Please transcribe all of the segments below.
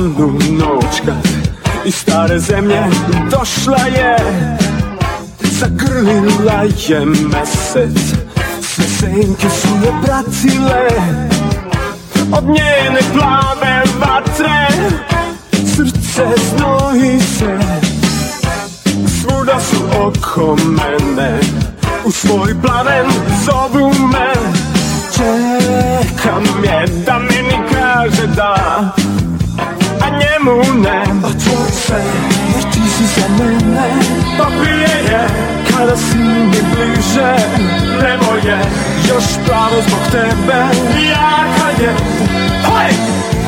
onu noć kad iz stare zemlje došla je. Zagrlila je mesec Sve senke su je pratile Od njene plave vatre Srce znoji se. Svuda su oko mene U svoj plaven zovu me Čekam je da meni kaže da A njemu ne. Otvori se jer ti si za mene. Toplije je kada si mi bliže. Nebo je još pravo zbog tebe. Jaka je Hej!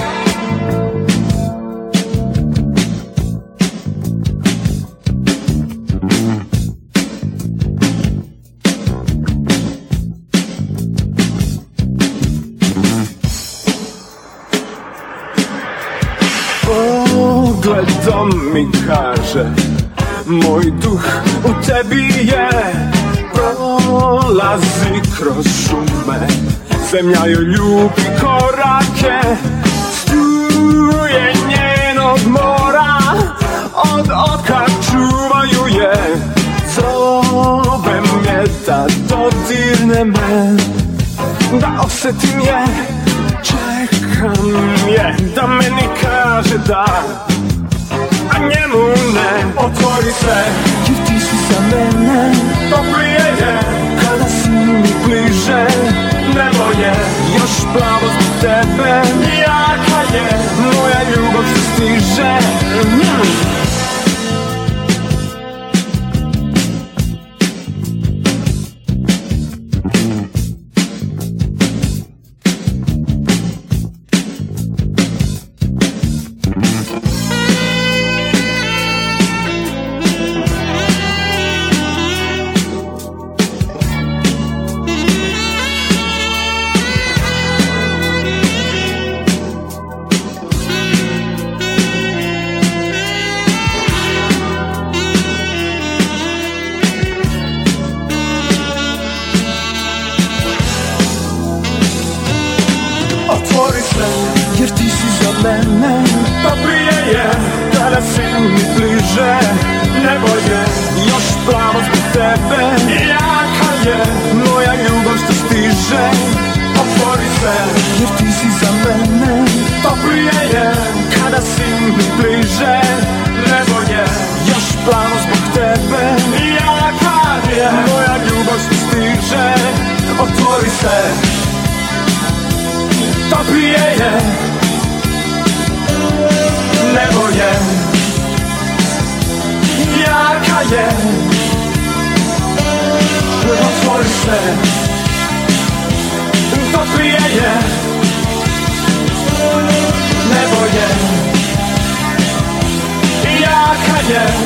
Pogledom mi kaže Moj duh u tebi je Prolazi kroz šume. Zemlja joj ljubi korake Struje njenog mora. Od oka čuvaju je Zove me da dodirne me. Da osetim je Čekam je da meni kaže da A njemu ne. Otvori se Jer ti si za mene. Toplije je. Kada si mi bliže Nebo je. Još plavo zbog tebe. Jaka je. Moja ljubav se stiže. Mm. Ti si za mene Toplije je, kada si mi bliže Nebo je, još plavo zbog tebe Jaka je, moja ljubav što stiže Otvori se, jer ti si za mene Toplije je, kada si mi bliže Nebo je, još plavo zbog tebe Jaka je, moja ljubav što stiže Otvori se, toplije je życie Otworzy się Utopije je Nebo je I jaka jest